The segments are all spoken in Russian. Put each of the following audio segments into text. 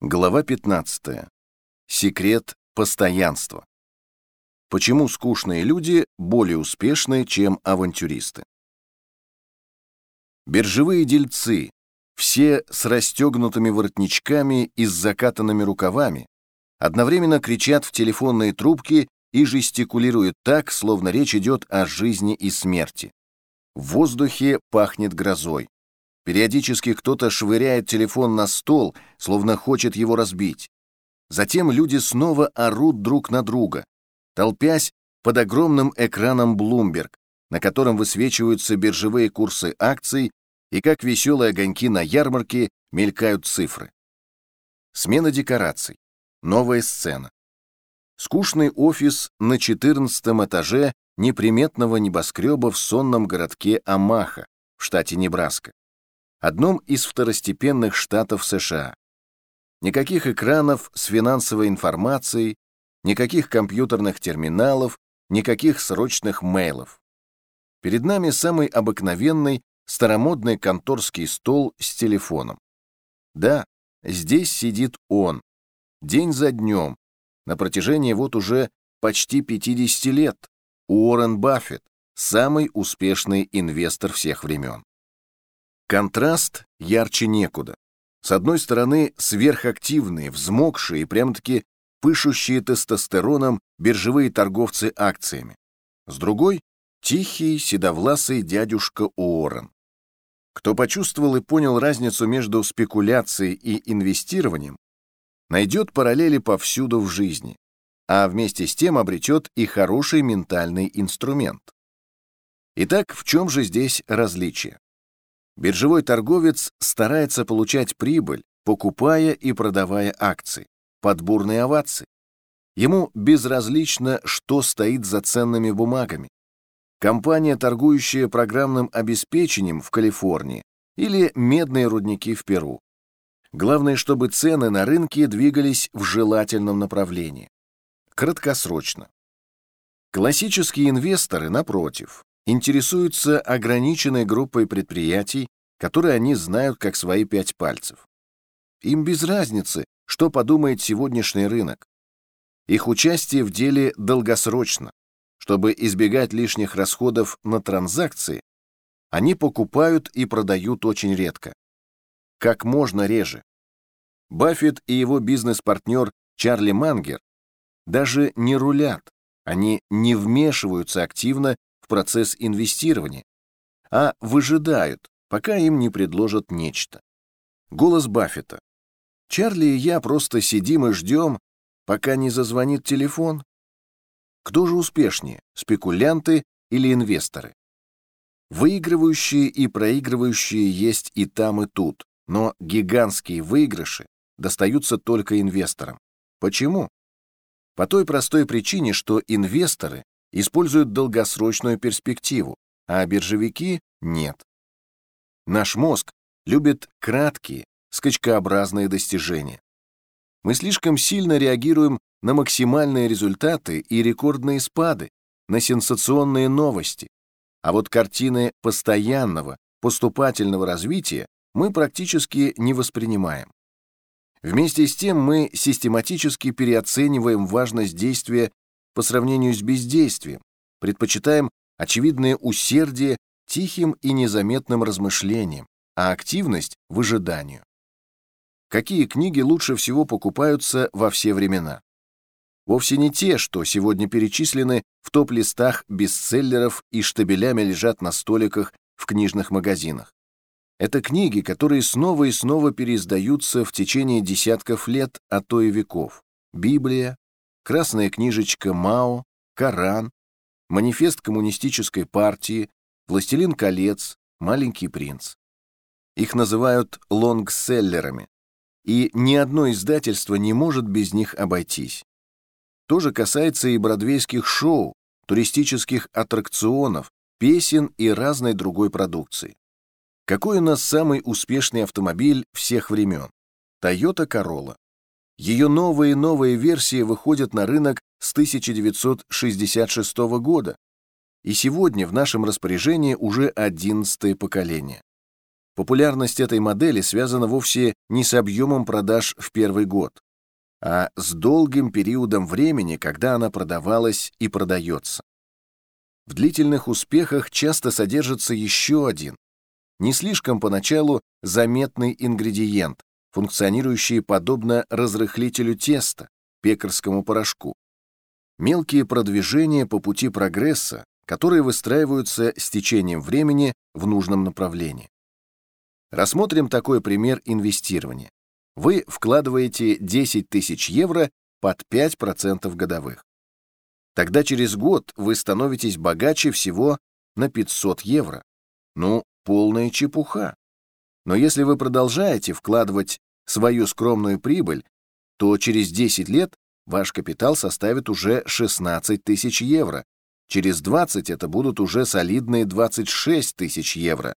Глава 15. Секрет постоянства. Почему скучные люди более успешны, чем авантюристы? Биржевые дельцы, все с расстегнутыми воротничками и с закатанными рукавами, одновременно кричат в телефонные трубки и жестикулируют так, словно речь идет о жизни и смерти. В воздухе пахнет грозой. Периодически кто-то швыряет телефон на стол, словно хочет его разбить. Затем люди снова орут друг на друга, толпясь под огромным экраном Bloomberg, на котором высвечиваются биржевые курсы акций и как веселые огоньки на ярмарке мелькают цифры. Смена декораций. Новая сцена. Скучный офис на 14 этаже неприметного небоскреба в сонном городке Амаха в штате Небраска одном из второстепенных штатов США. Никаких экранов с финансовой информацией, никаких компьютерных терминалов, никаких срочных мейлов. Перед нами самый обыкновенный старомодный конторский стол с телефоном. Да, здесь сидит он, день за днем, на протяжении вот уже почти 50 лет, Уоррен Баффет, самый успешный инвестор всех времен. Контраст ярче некуда. С одной стороны, сверхактивные, взмокшие и прям-таки пышущие тестостероном биржевые торговцы акциями. С другой — тихий, седовласый дядюшка Уоррен. Кто почувствовал и понял разницу между спекуляцией и инвестированием, найдет параллели повсюду в жизни, а вместе с тем обретет и хороший ментальный инструмент. Итак, в чем же здесь различие? Биржевой торговец старается получать прибыль, покупая и продавая акции, под бурные овации. Ему безразлично, что стоит за ценными бумагами. Компания, торгующая программным обеспечением в Калифорнии или медные рудники в Перу. Главное, чтобы цены на рынке двигались в желательном направлении. Краткосрочно. Классические инвесторы, напротив, интересуются ограниченной группой предприятий, которые они знают как свои пять пальцев. Им без разницы, что подумает сегодняшний рынок. Их участие в деле долгосрочно. Чтобы избегать лишних расходов на транзакции, они покупают и продают очень редко. Как можно реже. Баффет и его бизнес-партнер Чарли Мангер даже не рулят, они не вмешиваются активно процесс инвестирования, а выжидают, пока им не предложат нечто. Голос Баффета. Чарли и я просто сидим и ждем, пока не зазвонит телефон. Кто же успешнее, спекулянты или инвесторы? Выигрывающие и проигрывающие есть и там, и тут, но гигантские выигрыши достаются только инвесторам. Почему? По той простой причине, что инвесторы используют долгосрочную перспективу, а биржевики — нет. Наш мозг любит краткие, скачкообразные достижения. Мы слишком сильно реагируем на максимальные результаты и рекордные спады, на сенсационные новости. А вот картины постоянного, поступательного развития мы практически не воспринимаем. Вместе с тем мы систематически переоцениваем важность действия по сравнению с бездействием, предпочитаем очевидное усердие тихим и незаметным размышлением, а активность — в ожиданию. Какие книги лучше всего покупаются во все времена? Вовсе не те, что сегодня перечислены в топ-листах бестселлеров и штабелями лежат на столиках в книжных магазинах. Это книги, которые снова и снова переиздаются в течение десятков лет, а то и веков. Библия, Красная книжечка Мао, Коран, Манифест коммунистической партии, Властелин колец, Маленький принц. Их называют лонгселлерами, и ни одно издательство не может без них обойтись. То же касается и бродвейских шоу, туристических аттракционов, песен и разной другой продукции. Какой у нас самый успешный автомобиль всех времен? Toyota Corolla. Ее новые и новые версии выходят на рынок с 1966 года, и сегодня в нашем распоряжении уже 11 поколение. Популярность этой модели связана вовсе не с объемом продаж в первый год, а с долгим периодом времени, когда она продавалась и продается. В длительных успехах часто содержится еще один, не слишком поначалу заметный ингредиент, функционирующий подобно разрыхлителю теста, пекарскому порошку. Мелкие продвижения по пути прогресса, которые выстраиваются с течением времени в нужном направлении. Рассмотрим такой пример инвестирования. Вы вкладываете 10 тысяч евро под 5% годовых. Тогда через год вы становитесь богаче всего на 500 евро. Ну, полная чепуха. Но если вы продолжаете вкладывать свою скромную прибыль, то через 10 лет ваш капитал составит уже 16 тысяч евро. Через 20 это будут уже солидные 26 тысяч евро.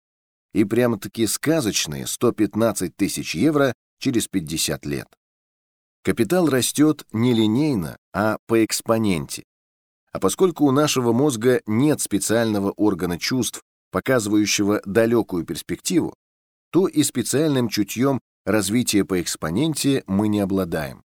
И прямо-таки сказочные 115 тысяч евро через 50 лет. Капитал растет не линейно, а по экспоненте. А поскольку у нашего мозга нет специального органа чувств, показывающего далекую перспективу, то и специальным чутьем развития по экспоненте мы не обладаем.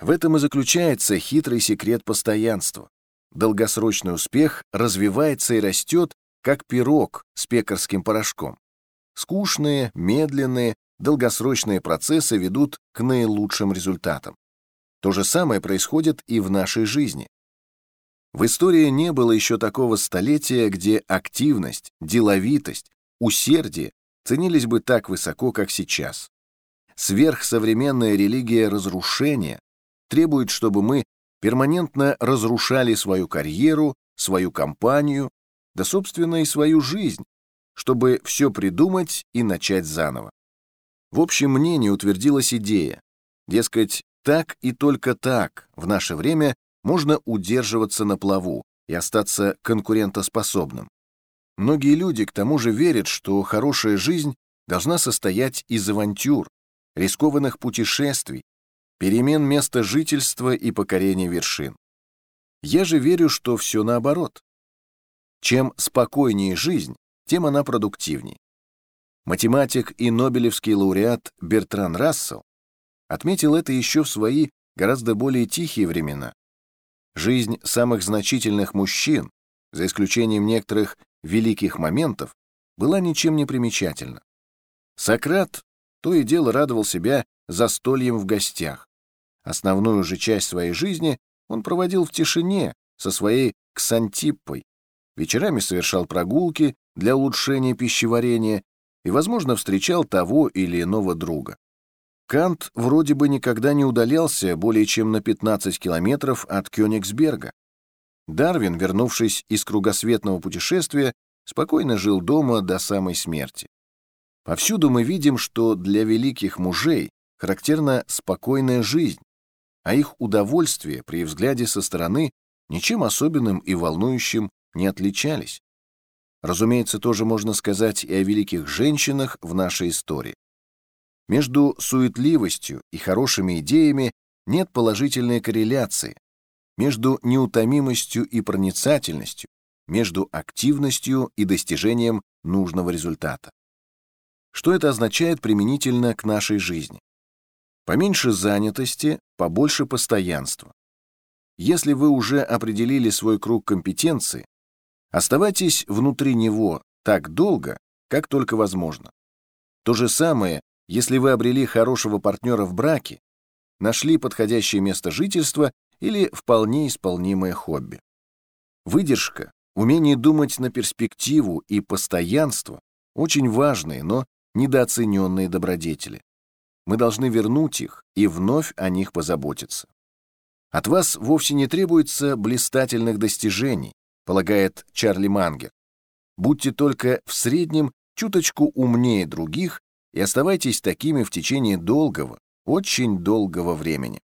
В этом и заключается хитрый секрет постоянства. Долгосрочный успех развивается и растет, как пирог с пекарским порошком. Скучные, медленные, долгосрочные процессы ведут к наилучшим результатам. То же самое происходит и в нашей жизни. В истории не было еще такого столетия, где активность, деловитость, усердие ценились бы так высоко, как сейчас. Сверхсовременная религия разрушения требует, чтобы мы перманентно разрушали свою карьеру, свою компанию, да, собственно, и свою жизнь, чтобы все придумать и начать заново. В общем мнении утвердилась идея, дескать, так и только так в наше время можно удерживаться на плаву и остаться конкурентоспособным. Многие люди к тому же верят, что хорошая жизнь должна состоять из авантюр, рискованных путешествий, перемен места жительства и покорения вершин. Я же верю, что все наоборот. Чем спокойнее жизнь, тем она продуктивней. Математик и нобелевский лауреат Бертран Рассел отметил это еще в свои гораздо более тихие времена. Жизнь самых значительных мужчин, за исключением некоторых великих моментов, была ничем не примечательна. Сократ то и дело радовал себя застольем в гостях. Основную же часть своей жизни он проводил в тишине со своей Ксантиппой, вечерами совершал прогулки для улучшения пищеварения и, возможно, встречал того или иного друга. Кант вроде бы никогда не удалялся более чем на 15 километров от Кёнигсберга. Дарвин, вернувшись из кругосветного путешествия, спокойно жил дома до самой смерти. Повсюду мы видим, что для великих мужей характерна спокойная жизнь, а их удовольствие при взгляде со стороны ничем особенным и волнующим не отличались. Разумеется, тоже можно сказать и о великих женщинах в нашей истории. Между суетливостью и хорошими идеями нет положительной корреляции. Между неутомимостью и проницательностью, между активностью и достижением нужного результата. Что это означает применительно к нашей жизни? Поменьше занятости, побольше постоянства. Если вы уже определили свой круг компетенции, Оставайтесь внутри него так долго, как только возможно. То же самое, если вы обрели хорошего партнера в браке, нашли подходящее место жительства или вполне исполнимое хобби. Выдержка, умение думать на перспективу и постоянство – очень важные, но недооцененные добродетели. Мы должны вернуть их и вновь о них позаботиться. От вас вовсе не требуется блистательных достижений, полагает Чарли Мангер. Будьте только в среднем чуточку умнее других и оставайтесь такими в течение долгого, очень долгого времени.